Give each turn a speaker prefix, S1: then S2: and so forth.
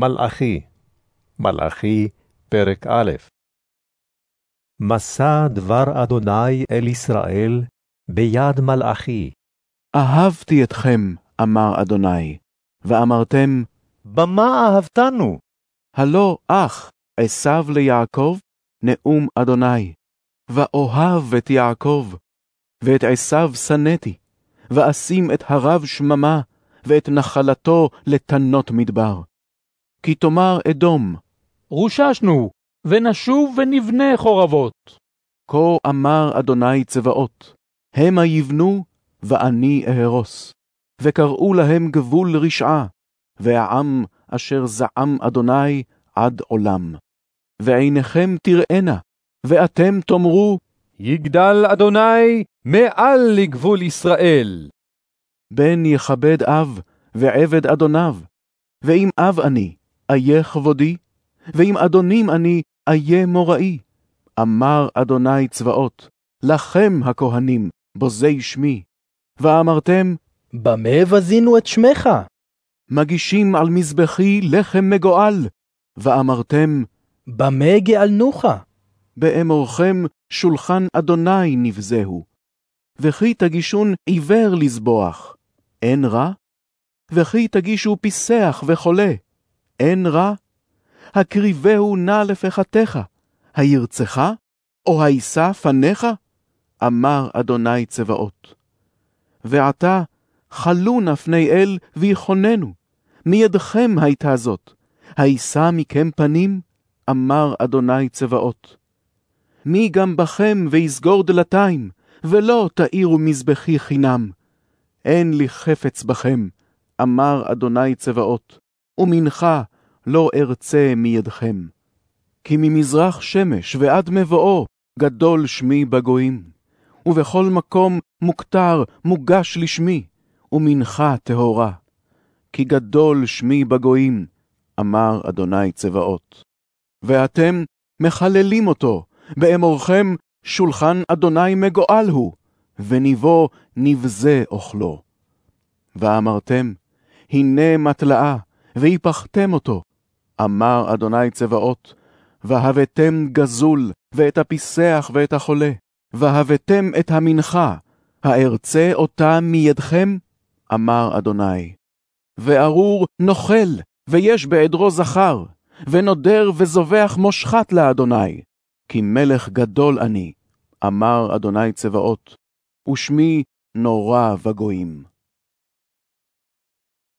S1: מלאכי, מלאכי, פרק א'. מסע דבר אדוני אל ישראל ביד מלאכי.
S2: אהבתי אתכם, אמר אדוני, ואמרתם,
S1: במה אהבתנו?
S2: הלא אח עשיו ליעקב, נאום אדוני, ואוהב את יעקב, ואת עשיו שנאתי, ואשים את הרב שממה, ואת נחלתו לתנות מדבר. כי תאמר אדום,
S3: רוששנו, ונשוב ונבנה חורבות.
S2: כה אמר אדוני צבאות, המה יבנו, ואני אהרוס. וקראו להם גבול רשעה, והעם אשר זעם אדוני עד עולם. ועיניכם תראנה, ואתם תאמרו,
S3: יגדל אדוני מעל לגבול ישראל.
S2: בן יכבד אב, ועבד אדוניו. ואם אב אני, איה כבודי, ואם אדונים אני, איה מוראי. אמר אדוני צבאות, לכם הכהנים, בוזי שמי. ואמרתם,
S4: במה בזינו את שמך?
S2: מגישים על מזבחי לחם מגואל. ואמרתם,
S4: במה גאלנוך?
S2: באמורכם שולחן אדוני נבזהו. וכי תגישון עיוור לזבוח, אין רע? וכי תגישו פיסח וחולה, אין רע? הקריבהו נא לפחתך, הירצך, או הישא פניך? אמר אדוני צבאות. ועתה חלו נפני אל ויחוננו, מידכם הייתה זאת, הישא מכם פנים? אמר אדוני צבאות. מי גם בכם ויסגור דלתיים, ולא תאירו מזבחי חינם. אין לי חפץ בכם, אמר אדוני צבאות, ומנחה לא ארצה מידכם. כי ממזרח שמש ועד מבואו גדול שמי בגויים, ובכל מקום מוכתר מוגש לשמי, ומנחה טהורה. כי גדול שמי בגויים, אמר אדוני צבאות. ואתם מחללים אותו, באמורכם שולחן אדוני מגואל הוא, וניבו נבזה אוכלו. ואמרתם, הנה מטלאה, והפכתם אותו, אמר אדוני צבאות, והבאתם גזול, ואת הפיסח ואת החולה, והבאתם את המנחה, הארצה אותה מידכם? אמר אדוני. וארור נוכל, ויש בעדרו זכר, ונודר וזובח מושחת לאדוני, כי מלך גדול אני, אמר אדוני צבאות, ושמי נורא בגויים.